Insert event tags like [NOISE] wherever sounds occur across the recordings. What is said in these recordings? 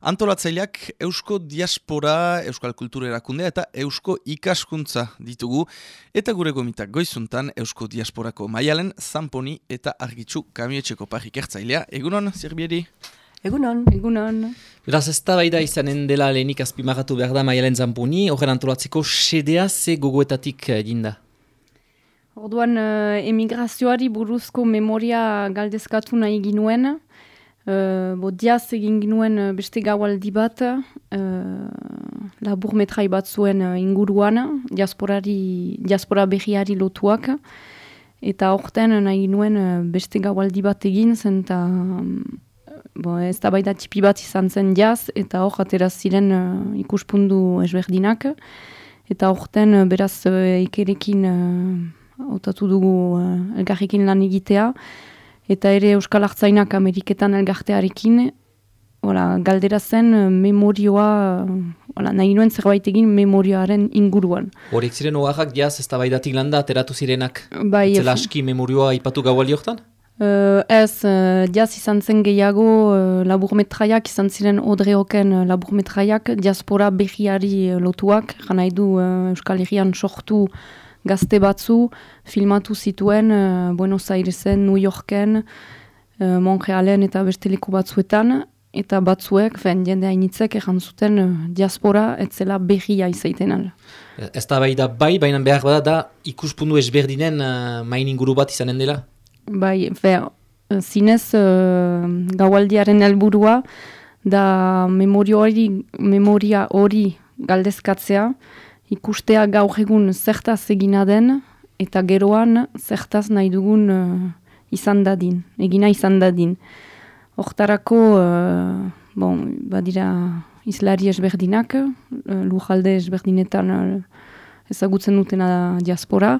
Antolatzaileak Eusko Diaspora, Euskal Kultura Erakundea eta Eusko Ikaskuntza ditugu. Eta gure gomitak goizuntan Eusko Diasporako maialen, Zamponi eta Argitzu Kamietxeko parrik ertzailea. Egunon, Zerbieri? Egunon. Egunon. Beraz, ez da baida izanen dela lehenik azpimagatu behar da maialen Zamponi, horren antolatzeko sedea ze gogoetatik dinda? Orduan, uh, emigrazioari buruzko memoria galdezkatu nahi ginuen, Uh, bo diaz egin ginuen uh, beste gaualdi bat, uh, labur metrai bat zuen uh, inguruan, diaspora behiari lotuak, eta horten nahi ginuen uh, beste gaualdi bat egin zen, eta um, ez da baita tipi bat izan zen diaz, eta hor ateraz ziren uh, ikuspundu ezberdinak, eta horten uh, beraz uh, ikerekin uh, otatu dugu uh, elgarrekin lan egitea, eta ere Euskal Artzainak Ameriketan elgartearekin, Ola, galdera zen eh, memorioa, ola, nahi nuen zerbait egin memorioaren inguruan. Horik ziren oaxak jaz ez da landa ateratu zirenak? Bai, Zela aski memorioa ipatu gauali hortan? Uh, ez, uh, jaz izan zen gehiago uh, laburmetraiak, izan ziren odreoken uh, laburmetraiak, diaspora behiari lotuak, gana du uh, Euskal Herrian sortu gazte batzu filmatu zituen uh, Buenos Airesen, New Yorken, uh, Montrealen eta beste leku batzuetan, eta batzuek, fen jende hainitzek, egan zuten uh, diaspora etzela behia izaiten al. Ez da bai da bai, baina behar bada da ikuspundu ezberdinen uh, main inguru bat izanen dela? Bai, fe, zinez uh, gaualdiaren helburua da memoria hori galdezkatzea, ikustea gaur egun zertaz egina den, eta geroan zertaz nahi dugun uh, izan dadin, egina izan dadin. Hortarako, uh, bon, badira izlari ezberdinak, uh, lujalde ezberdinetan uh, ezagutzen dutena diaspora.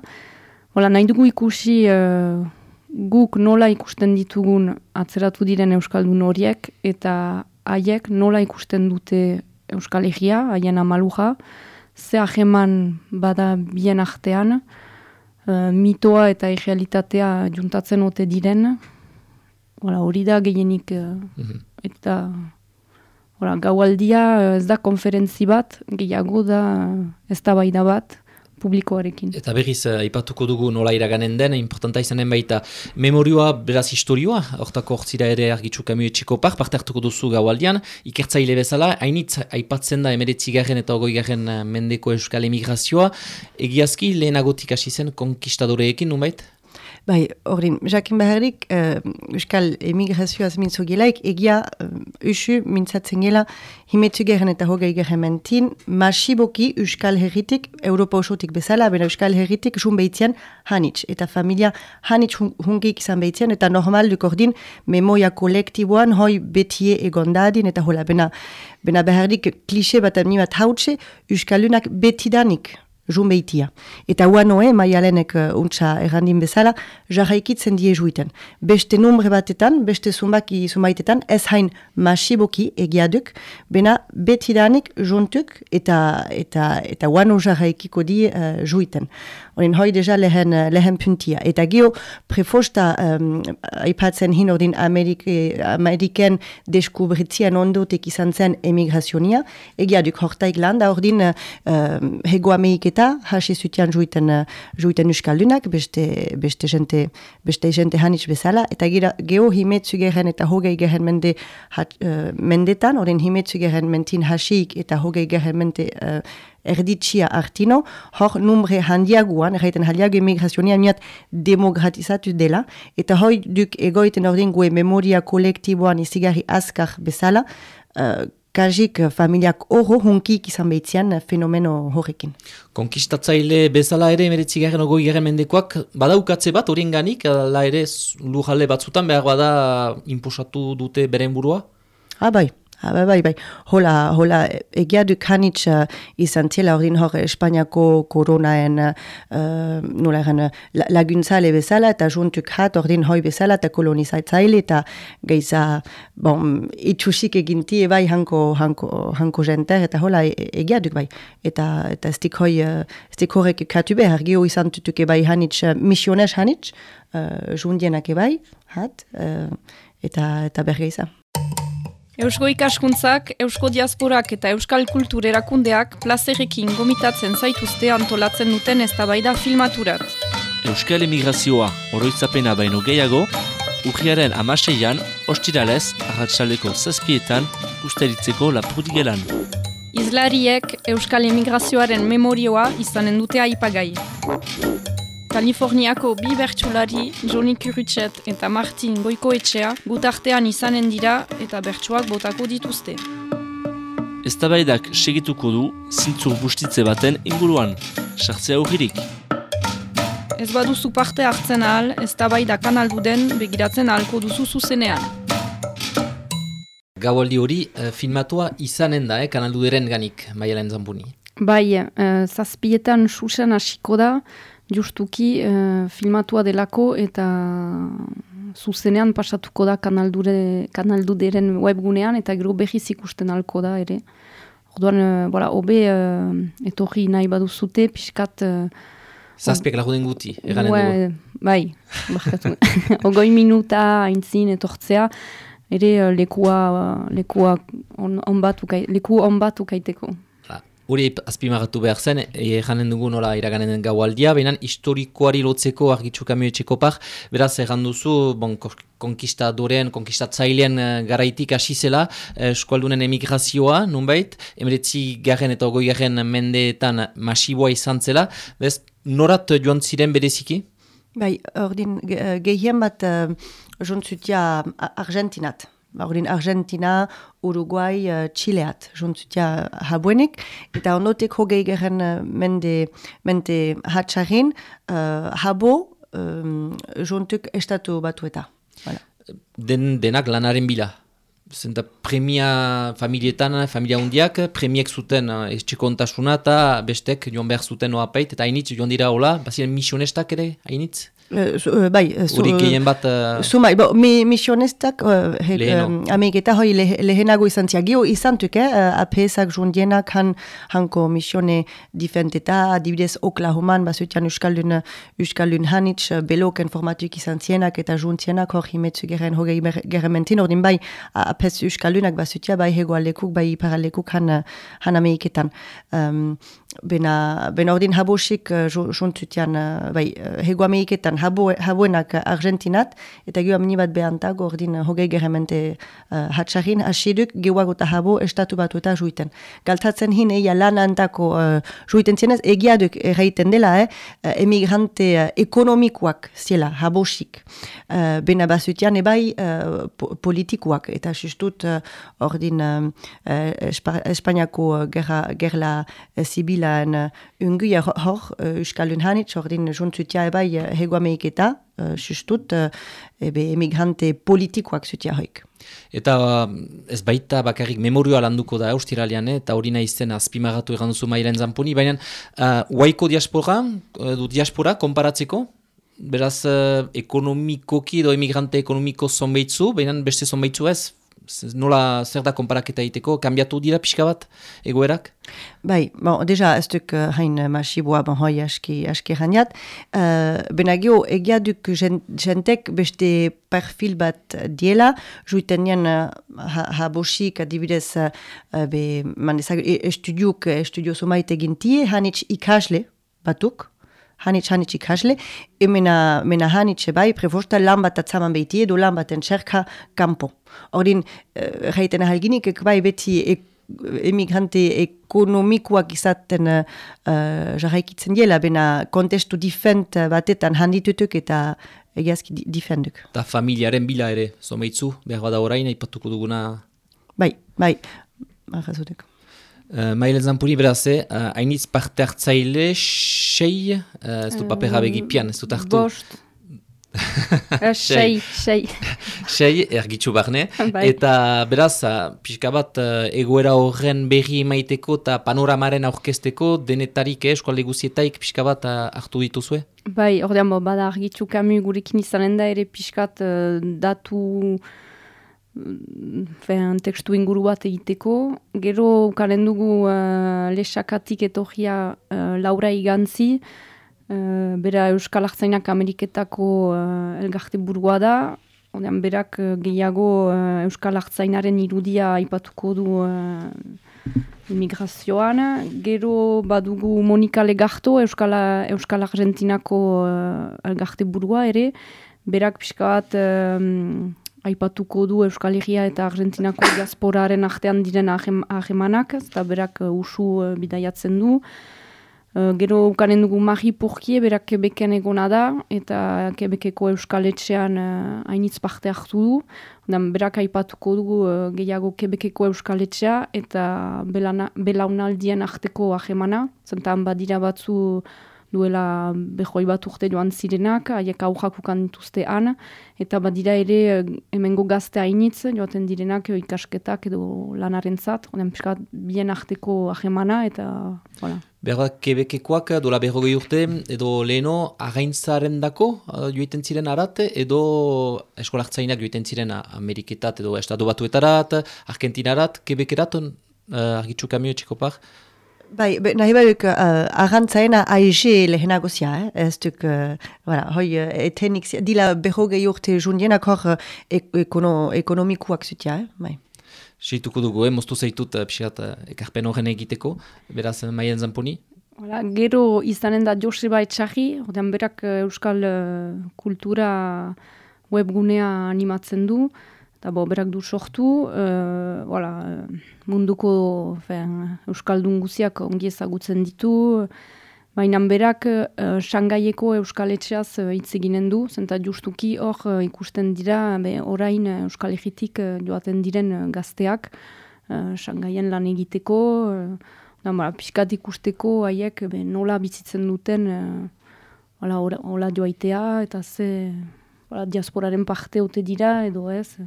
Hola, nahi dugu ikusi uh, guk nola ikusten ditugun atzeratu diren Euskaldun horiek, eta haiek nola ikusten dute Euskal Egia, haien amaluja, ze aheman bada bien artean, uh, mitoa eta irrealitatea juntatzen ote diren, hori da gehienik, uh, eta ora, gaualdia ez da konferentzi bat, gehiago da ez da da bat, publikoarekin. Eta berriz, uh, ipatuko dugu nola iraganen den, importanta izanen baita, memorioa beraz historioa, hortako hortzira ere argitzu kamio etxiko par, parte hartuko duzu gaualdian, ikertzaile bezala, hainitz aipatzen da emeretzigarren eta ogoigarren eh, mendeko euskal emigrazioa, egiazki lehenagotik hasi zen konkistadoreekin, numait? Bai, ordin, jakin beharrik, uh, Euskal emigrazioaz mintzo gelaik, egia uh, usu mintzatzen gela, himetzu geren eta hogei geren mentin, masiboki Euskal herritik, Europa osotik bezala, bena Euskal herritik jun behitzean hanitz, eta familia hanitz hungik izan behitzean, eta normal duk ordin, memoia kolektiboan, hoi betie egondadin, eta hola, bena, bena beharrik klise bat animat hautze, Euskalunak betidanik, jumeitia. Eta uanoe, maialenek uh, untsa errandin bezala, jarraikitzen die juiten. Beste numre batetan, beste zumbaki zumbaitetan, ez hain masiboki egiaduk, bena betidanik juntuk eta eta eta uano jarraikiko di uh, juiten. Oin hoi deja lehen, lehen puntia. Eta gio prefosta um, aipatzen hin ordin Amerike, Ameriken deskubritzien ondotek izan zen emigrazionia, egiaduk hortaik landa ordin uh, hego Ameriketa eta hasi zutian juiten, uh, juiten euskaldunak, beste, beste jente, beste jente hanitz bezala, eta gira geho himetzu gehen eta hogei gehen mende hat, uh, mendetan, oren himetzu gehen mentin hasik eta hogei gehen mente uh, erditsia artino, hor numre handiaguan, erraiten handiago emigrazionia miat demokratizatu dela, eta hoi duk egoiten ordin gue memoria kolektiboan izigarri askar bezala, uh, kajik familiak oro hunkik izan behitzean eh, fenomeno horrekin. Konkistatzaile bezala ere emeretzi garen ogoi garen mendekoak badaukatze bat horien ganik, la ere lujalde batzutan behar bada imposatu dute beren burua? Ah, bai, Ha, bai, bai, bai. Hola, hola, egia du kanitz uh, izan zela hori hor Espainiako koronaen uh, nola egen laguntzale bezala eta juntuk hat hori hoi bezala eta kolonizatzaile eta geiza, bon, itxusik eginti bai hanko, hanko, hanko jenter eta hola e, egia duk bai. Eta, eta ez dik hoi, uh, ez dik horrek katu behar, gio izan tutuk ebai hanitz, uh, misionez hanitz, uh, jundienak ebai, hat, uh, eta, eta bergeiza. Eusko ikaskuntzak, Eusko diasporak eta Euskal Kultur erakundeak plazerekin gomitatzen zaituzte antolatzen duten eztabaida filmaturat. Euskal emigrazioa oroitzapena baino gehiago, urriaren amaseian, ostiralez, arratsaleko zazpietan, usteritzeko lapurdigelan. Izlariek Euskal emigrazioaren memorioa izanen dute aipagai. Kaliforniako bi bertsulari, Johnny Kurutset eta Martin Goikoetxea, gutartean izanen dira eta bertsuak botako dituzte. Eztabaidak segituko du, zintzur bustitze baten inguruan. Sartzea urririk. Ez baduzu parte hartzen ahal, eztabaida kanaldu den begiratzen ahalko duzu zuzenean. Gaualdi hori eh, filmatua izanen da, eh, kanalduderen ganik, maialen zampuni. Bai, uh, zazpietan susen hasiko da, justuki uh, filmatua delako eta zuzenean pasatuko da kanaldure, kanalduderen webgunean eta gero behiz ikusten alko da ere. Orduan, uh, bora, obe uh, etorri nahi baduzute, pixkat... Uh, Zazpiak laguden guti, eganen dugu. Bai, barkatu. [LAUGHS] Ogoi minuta haintzin etortzea, ere lekua, lekua on, on leku on batu kaiteko. Hori azpimagatu behar zen, janen dugu nola iraganen gaualdia, behinan historikoari lotzeko argitzu kamioetxeko par, beraz egan duzu, bon, konkistadoren, konkistatzailean uh, garaitik hasi zela, uh, eskualdunen emigrazioa, nunbait, emeretzi garen eta ogoi garen mendeetan masiboa izan zela, bez, norat joan ziren bereziki? Bai, ordin, gehien bat uh, jontzutia Argentinat. Ordin Argentina, Uruguay, uh, Chileat, jontzutia habuenik. Eta ondotek hogei geren uh, mende, mende hatxarin, uh, habo um, jontuk estatu batu eta. Voilà. Den, denak lanaren bila? Zenta premia familietan, familia hundiak, premiek zuten etxeko ontasuna eta bestek joan behar zuten oapeit, eta hainitz joan dira hola, bazien misionestak ere, hainitz? Uh, uh, bai, Uri gehien bat... Uh, Zumai, bo, mi, misionestak uh, um, amegeta hoi le, lehenago izan ziagio izan tuk, eh? apezak jondienak han, hanko misione difenteta, adibidez Oklahoman, basutian Euskaldun, Euskaldun hanitz, belok informatuk izan zienak eta jontzienak hor himetzu geren hogei gerementin, ordin bai apez Euskaldunak basutia bai hegoalekuk, bai iparalekuk han, han ameiketan. Um, bena, bena ordin habosik uh, jontzutian, uh, bai, hego ameiketan habo, haboenak Argentinat, eta gio amini bat behantak, ordin hogei geremente uh, hatsarin, asiduk gehuago eta habo estatu batu eta juiten. Galtatzen hin eia lan antako uh, juiten zienez, egiaduk erraiten dela, eh, emigrante uh, ekonomikoak ziela, habosik. Uh, bena basutian ebai uh, po politikoak, eta justut uh, ordin uh, uh, Espainiako gerla uh, zibilan uh, unguia hor, uh, Euskalun hanitz, ordin jontzutia ebai uh, hegoameik eta, uh, justut, uh, ebe emigrante politikoak zutia hoik. Eta ez baita bakarrik memorioa landuko da eustiralian, eh? eta hori nahi zen azpimagatu egan duzu mailen zamponi, baina uh, waiko diaspora, uh, du diaspora, konparatzeko? Beraz, uh, ekonomikoki edo emigrante ekonomiko zonbeitzu, baina beste zonbeitzu ez, nola zer da konparaketa egiteko, kanbiatu dira pixka bat egoerak? Bai, bon, deja ez duk uh, hain masiboa bon hoi aski, aski janiat. Uh, Benagio, egia duk jentek beste perfil bat diela, juiten nien uh, habosik adibidez uh, be, man ezag, estudiuk, estudio sumait egintie, hanitz ikasle batuk, hanitz hanitz ikasle, emena mena hanitz bai, prefosta lan bat atzaman behiti edo lan baten txerka kampo. Ordin, uh, reiten ahalginik, bai beti ek, emigrante ekonomikoak izaten uh, jarraikitzen diela, bena kontestu difent batetan handitutuk eta egiazki difenduk. Eta familiaren bila ere, zomeitzu, behar bada orain, aipatuko duguna? Bai, bai, arrazotek. Uh, Maile Zampuri beraz, hainitz uh, parte hartzaile, sei, uh, ez du papera begipian, ez dut hartu? Bost. sei, sei. sei, ergitzu barne. [LAUGHS] Bai. Eta beraz, pixka bat egoera horren berri maiteko eta panoramaren aurkesteko denetarik eh, eskualde guzietaik pixka bat hartu dituzue? Bai, ordean, bada argitzu kamu gurekin izanen da ere pixkat datu fean, tekstu inguru bat egiteko. Gero ukaren dugu uh, lesakatik etorria uh, Laura Igantzi, uh, bera Euskal Artzainak Ameriketako uh, elgarte burua da, Odean, berak eh, gehiago uh, Euskal Artzainaren irudia aipatuko du uh, immigrazioan. Gero badugu Monika Legarto, Euskal, Euskal Argentinako uh, elgarte burua ere. Berak pixka bat aipatuko du Euskal Herria eta Argentinako [COUGHS] diasporaren artean diren ahemanak, eta berak uh, usu uh, bidaiatzen du. Uh, gero ukanen dugu Mari Purkie, berak kebeken egona da, eta kebekeko Euskal Etxean uh, hainitz parte hartu du. Dan berak aipatuko dugu uh, gehiago kebekeko Euskal Etxea, eta belaunaldien arteko ahemana, zentan badira batzu duela behoi bat urte joan zirenak, haiek aurrak ukan dituzte han, eta badira ere eh, hemengo gazte hainitz, joaten direnak eh, ikasketak edo lanaren zat, oden piskat bien arteko ahemana, eta voilà. Berra, kebekekoak dola berrogei urte, edo leheno, againtzaren dako joiten ziren arat, edo eskolartzainak joiten ziren Ameriketat edo Estatu Batuetarat, Argentinarat, kebekerat, argitzu kamio txikopak, Bai, be, nahi behuk, uh, arrantzaena AEG lehenago zia, eh? ez duk, uh, voilà, hoi, uh, etenik zia, dila beho gehi urte jundienak hor uh, ekono, ekonomikuak zutia, eh? bai. Seituko dugu, eh? moztu zaitut, uh, pixat, uh, ekarpen horren egiteko, beraz, uh, maien zamponi? Voilà, gero izanen da Joseba Etxarri, ordean berak euskal uh, kultura webgunea animatzen du, eta bo, berak du sortu, uh, voilà, munduko fen, Euskaldun guziak ongi ezagutzen ditu, baina berak uh, Shangaieko Euskal Etxeaz hitz eginen du, zenta justuki hor uh, ikusten dira, be, orain Euskal Egitik uh, joaten diren gazteak, uh, Shangaien lan egiteko, uh, da, ba, piskat ikusteko haiek nola bizitzen duten, uh, hola joaitea, eta ze... diasporaren parte ote dira, edo ez.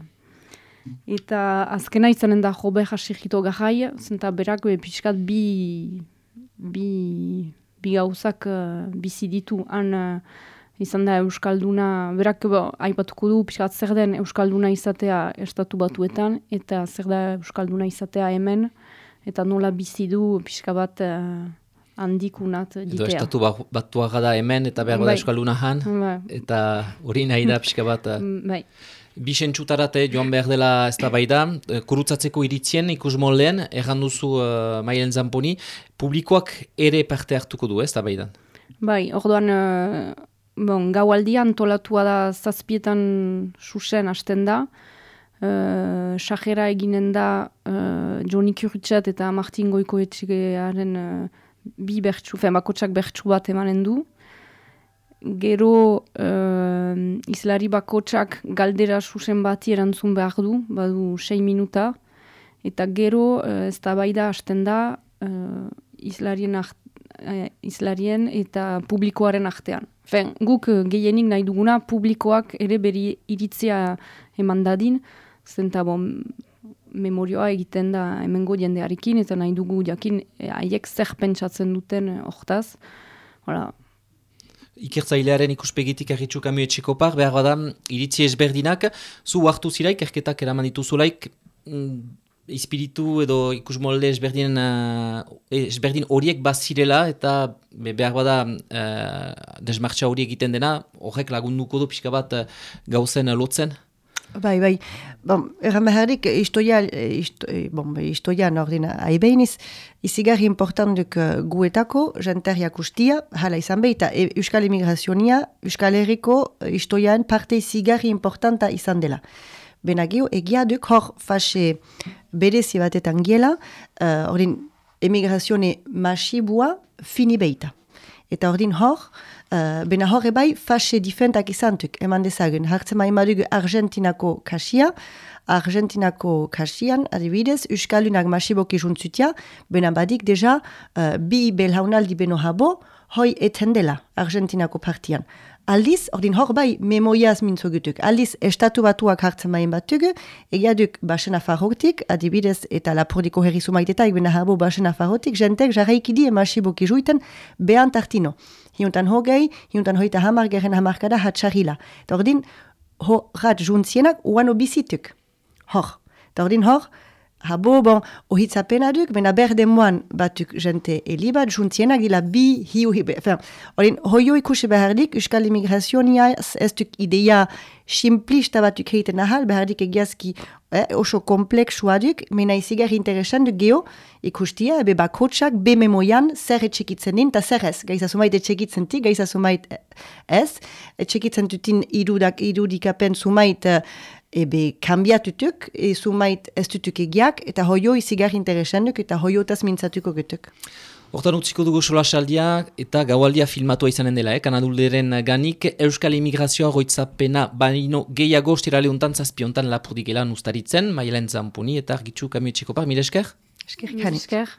Eta azkena izanen da jobe jasegito gajai, zenta berak be, pixkat bi, bi, bi gauzak uh, bizi ditu. Han uh, izan da Euskalduna, berak bo, aipatuko du pixkat zer den Euskalduna izatea estatu batuetan, eta zer da Euskalduna izatea hemen, eta nola bizi du pixka bat uh, handikunat ditea. Edo estatu batuaga da hemen, eta behar bai. Euskalduna han, bai. eta hori nahi da pixka bat... Uh, bai. Bixentxutarate joan behar dela ez da bai da, eh, kurutzatzeko iritzien ikus moldean, erran duzu uh, mailen zamponi, publikoak ere parte hartuko du ez da bai da? Bai, orduan, uh, bon, gau aldian tolatua da zazpietan susen hasten da, uh, sajera eginen da uh, Johnny Kurutzat eta Martin Goiko etxegearen uh, bi bertsu, fe, bakotsak bertsu bat emanen du, gero uh, izlari bakotsak galdera susen bati erantzun behar du, badu 6 minuta, eta gero uh, ez bai da hasten da uh, izlarien, uh, izlarien eta publikoaren artean. Fen, guk uh, gehienik nahi duguna publikoak ere beri iritzia eman dadin, zenta bon, memorioa egiten da hemengo jendearekin, eta nahi dugu jakin haiek zer pentsatzen duten hortaz. Hala, ikertzailearen ikuspegitik erritxu kamio etxeko behar bada, iritzi ezberdinak, zu hartu zira ikerketak eraman dituzulaik, mm, espiritu edo ikus molde ezberdin, uh, ezberdin horiek bazirela eta behar bada uh, desmartxa hori egiten dena, horrek lagunduko du pixka bat uh, gauzen lotzen? Bai, bai. Bon, erran beharrik, istoia, isto, bon, istoia nordina aibeiniz, izigarri importantuk guetako, janteriak ustia, hala izan behita, e, Euskal Emigrazionia, Euskal Herriko istoian parte izigarri importanta izan dela. Benagio, egia duk hor fase berezi batetan giela, uh, emigrazione masibua fini behita. Eta ordin hor, uh, bena horre bai, fase difentak izantuk, eman dezagun. Hartzen mahi madugu Argentinako kasia, Argentinako kasian, adibidez, Euskalunak masiboki juntzutia, bena badik deja, uh, bi belhaunaldi beno habo, hoi etendela Argentinako partian. Aldiz, ordin hor bai, memoiaz mintzo gutuk. Aldiz, estatu batuak hartzen maien batugu, egia duk basen afarrotik, adibidez, eta lapordiko herri sumaiteta, ikbena habo basen afarrotik, jentek jarraikidi emasiboki juiten behan tartino. Hiuntan hogei, hiuntan hoita hamar geren hamarkada hatxarila. Eta ordin, ho rat juntzienak uano bizituk. Hor. Eta ordin hor, habo, bon, ohitzapena duk, bena berde moan batuk jente heli bat, juntzienak dila bi hiu hibe. Enfin, orin, hoio ikusi behardik, Euskal Immigrazionia ez duk idea simplista batuk heiten ahal, behardik egiazki eh, oso kompleksua duk, mena izigar interesan duk geho, ikustia, ebe bakotsak, be memoian, zer etxekitzen din, eta zer ez, gaiza sumait etxekitzen ti, gaiza sumait ez, etxekitzen dutin irudak, irudikapen sumait, uh, ebe kambiatutuk, e sumait ez dutuk egiak, eta hoio izigar interesanduk, eta hoiotaz mintzatuko getuk. Hortan utziko dugu solasaldia eta gaualdia filmatua izanen dela, eh? kanadulderen ganik Euskal Immigrazioa goitzapena baino gehiago stirale untan zazpiontan lapurdik elan ustaritzen, maialen zampuni eta argitzu kamiotxeko par, mire esker? Eskerrik Esker.